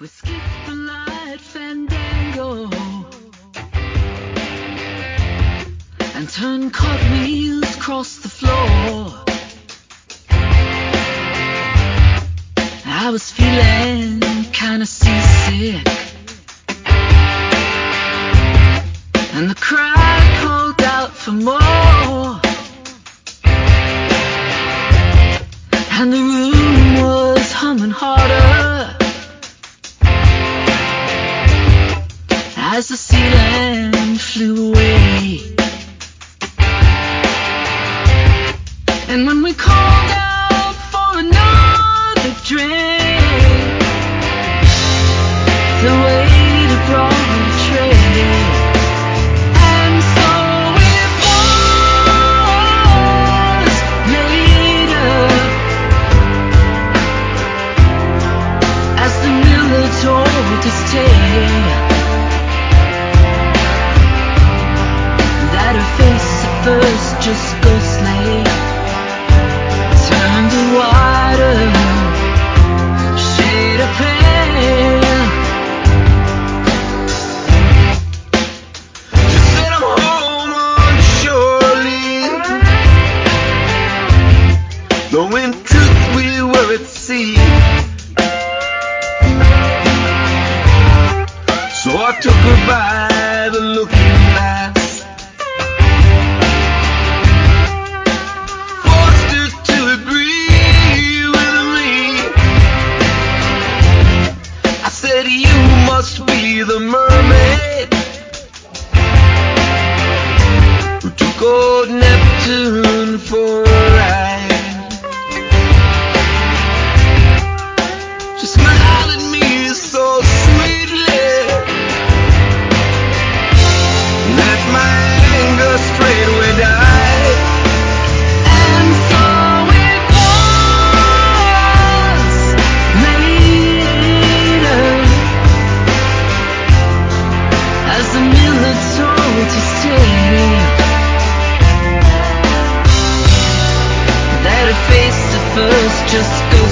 We skip the light fandango and turn cartwheels across the floor. I was feeling kinda seasick, and the crowd called out for more. And the room was humming harder as the ceiling flew away. And when we called took her by the looking first just ghostly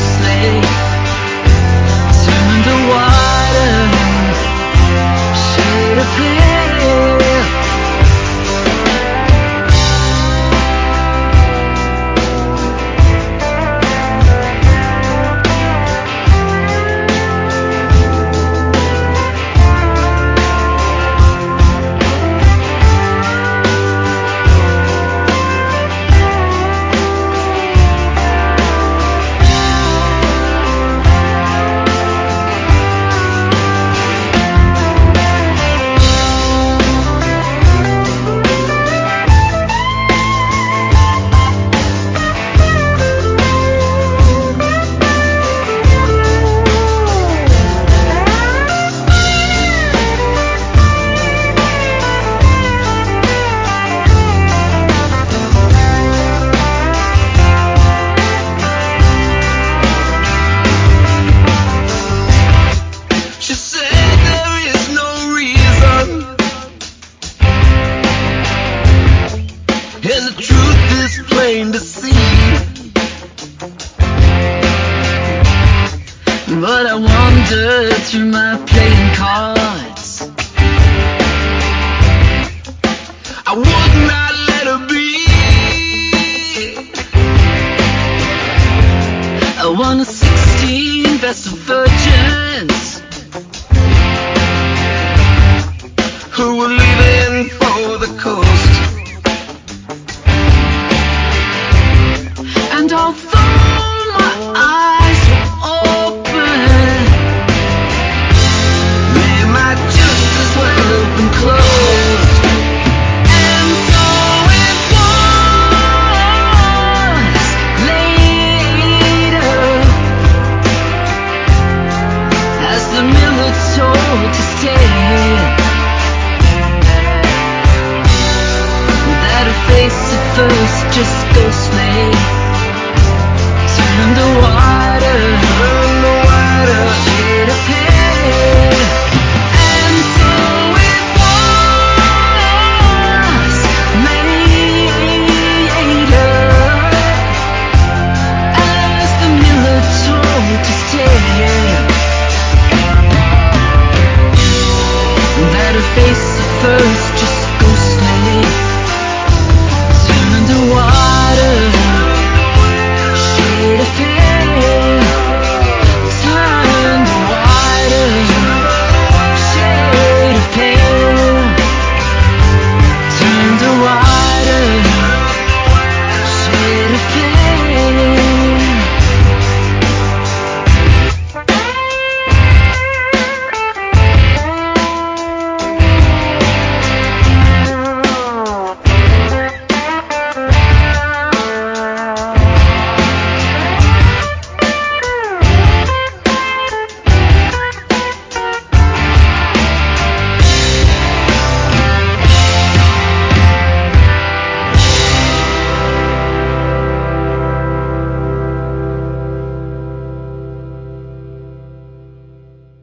Through my playing cards. I would not let her be. I won a 16 best of virgins.